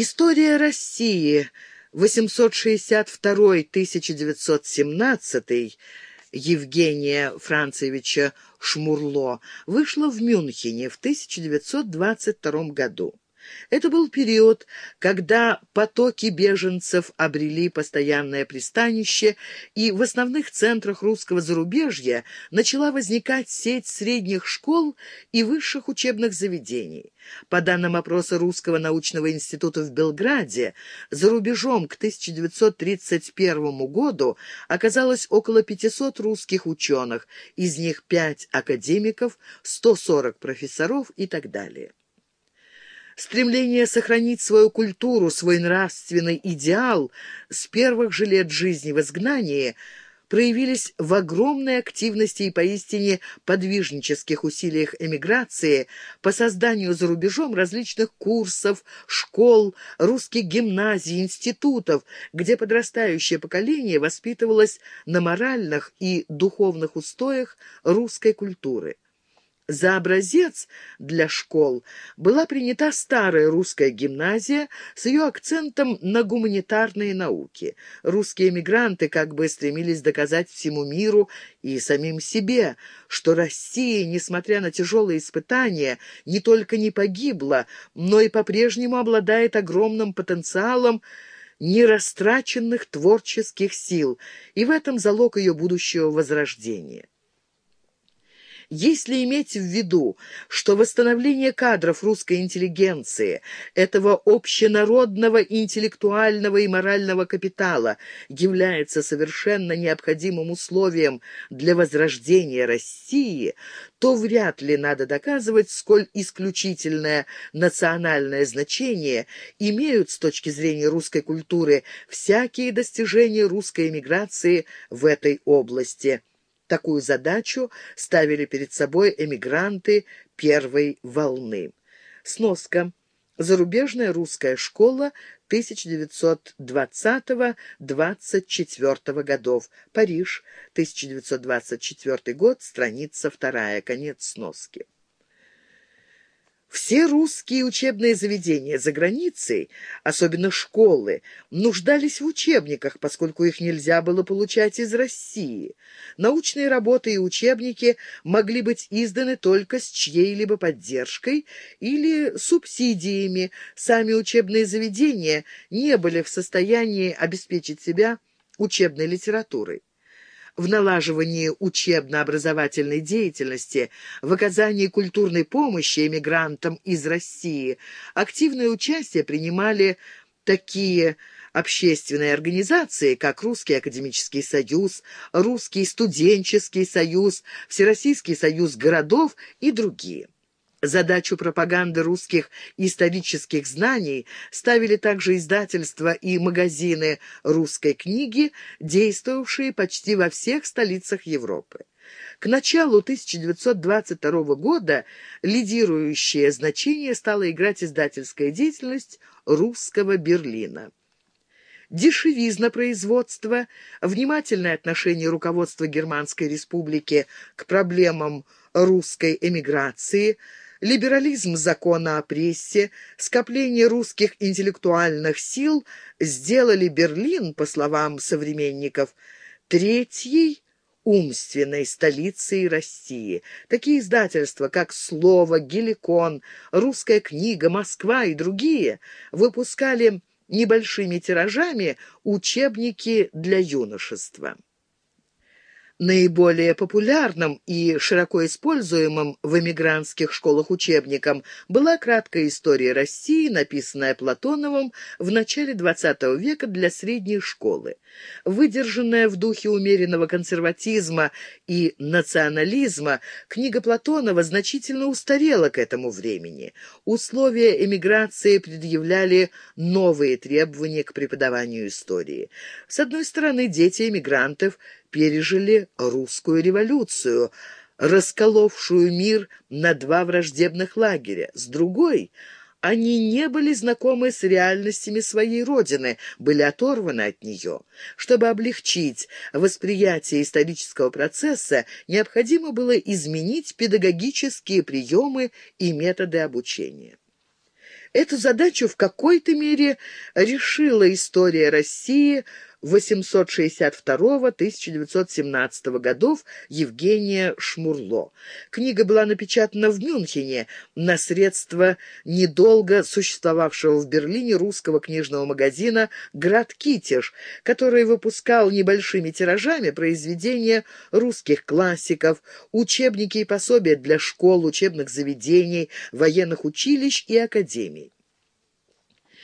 История России. 862-1917 Евгения Францевича Шмурло. Вышла в Мюнхене в 1922 году. Это был период, когда потоки беженцев обрели постоянное пристанище, и в основных центрах русского зарубежья начала возникать сеть средних школ и высших учебных заведений. По данным опроса Русского научного института в Белграде, за рубежом к 1931 году оказалось около 500 русских ученых, из них 5 академиков, 140 профессоров и так далее. Стремление сохранить свою культуру, свой нравственный идеал с первых же лет жизни в изгнании проявились в огромной активности и поистине подвижнических усилиях эмиграции по созданию за рубежом различных курсов, школ, русских гимназий, институтов, где подрастающее поколение воспитывалось на моральных и духовных устоях русской культуры. За образец для школ была принята старая русская гимназия с ее акцентом на гуманитарные науки. Русские эмигранты как бы стремились доказать всему миру и самим себе, что Россия, несмотря на тяжелые испытания, не только не погибла, но и по-прежнему обладает огромным потенциалом нерастраченных творческих сил, и в этом залог ее будущего возрождения. Если иметь в виду, что восстановление кадров русской интеллигенции, этого общенародного интеллектуального и морального капитала, является совершенно необходимым условием для возрождения России, то вряд ли надо доказывать, сколь исключительное национальное значение имеют с точки зрения русской культуры всякие достижения русской эмиграции в этой области. Такую задачу ставили перед собой эмигранты первой волны. Сноска. Зарубежная русская школа 1920-24 годов. Париж, 1924 год, страница вторая. Конец сноски. Все русские учебные заведения за границей, особенно школы, нуждались в учебниках, поскольку их нельзя было получать из России. Научные работы и учебники могли быть изданы только с чьей-либо поддержкой или субсидиями. Сами учебные заведения не были в состоянии обеспечить себя учебной литературой в налаживании учебно-образовательной деятельности, в оказании культурной помощи эмигрантам из России активное участие принимали такие общественные организации, как Русский академический союз, Русский студенческий союз, Всероссийский союз городов и другие. Задачу пропаганды русских исторических знаний ставили также издательства и магазины русской книги, действовавшие почти во всех столицах Европы. К началу 1922 года лидирующее значение стала играть издательская деятельность русского Берлина. Дешевизна производства, внимательное отношение руководства Германской республики к проблемам русской эмиграции – либерализм закона о прессе, скопление русских интеллектуальных сил сделали Берлин, по словам современников, третьей умственной столицей России. Такие издательства, как «Слово», «Геликон», «Русская книга», «Москва» и другие выпускали небольшими тиражами учебники для юношества. Наиболее популярным и широко используемым в эмигрантских школах учебником была краткая история России, написанная Платоновым в начале XX века для средней школы. Выдержанная в духе умеренного консерватизма и национализма, книга Платонова значительно устарела к этому времени. Условия эмиграции предъявляли новые требования к преподаванию истории. С одной стороны, дети эмигрантов – пережили русскую революцию, расколовшую мир на два враждебных лагеря. С другой, они не были знакомы с реальностями своей родины, были оторваны от нее. Чтобы облегчить восприятие исторического процесса, необходимо было изменить педагогические приемы и методы обучения. Эту задачу в какой-то мере решила история России 862-1917 годов Евгения Шмурло. Книга была напечатана в Мюнхене на средства недолго существовавшего в Берлине русского книжного магазина «Град Китеж», который выпускал небольшими тиражами произведения русских классиков, учебники и пособия для школ, учебных заведений, военных училищ и академий.